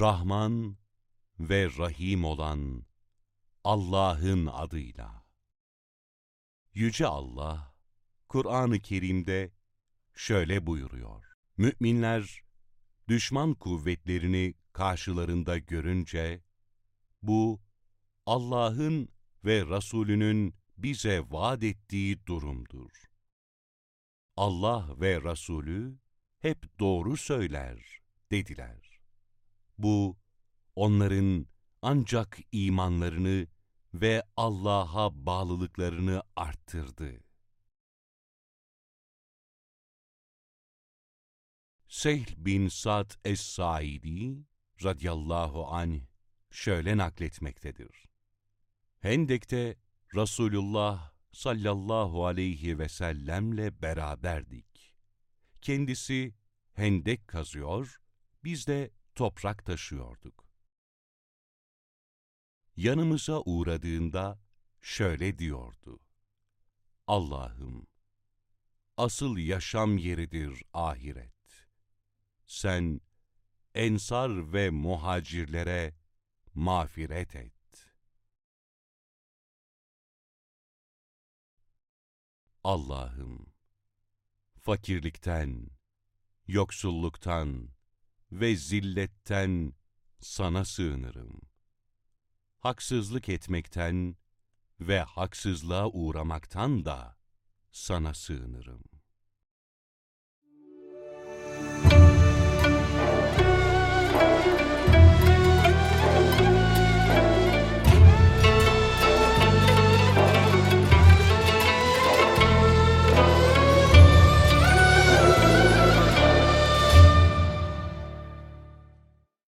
Rahman ve Rahim olan Allah'ın adıyla. Yüce Allah, Kur'an-ı Kerim'de şöyle buyuruyor. Müminler, düşman kuvvetlerini karşılarında görünce, bu, Allah'ın ve Resulünün bize vaat ettiği durumdur. Allah ve Resulü hep doğru söyler, dediler. Bu, onların ancak imanlarını ve Allah'a bağlılıklarını arttırdı. Sehl bin Sad Es-Saidi radıyallahu anh şöyle nakletmektedir. Hendek'te Resulullah sallallahu aleyhi ve sellemle beraberdik. Kendisi hendek kazıyor, biz de toprak taşıyorduk. Yanımıza uğradığında şöyle diyordu. Allah'ım, asıl yaşam yeridir ahiret. Sen ensar ve muhacirlere mağfiret et. Allah'ım, fakirlikten, yoksulluktan ve zilletten sana sığınırım. Haksızlık etmekten ve haksızlığa uğramaktan da sana sığınırım.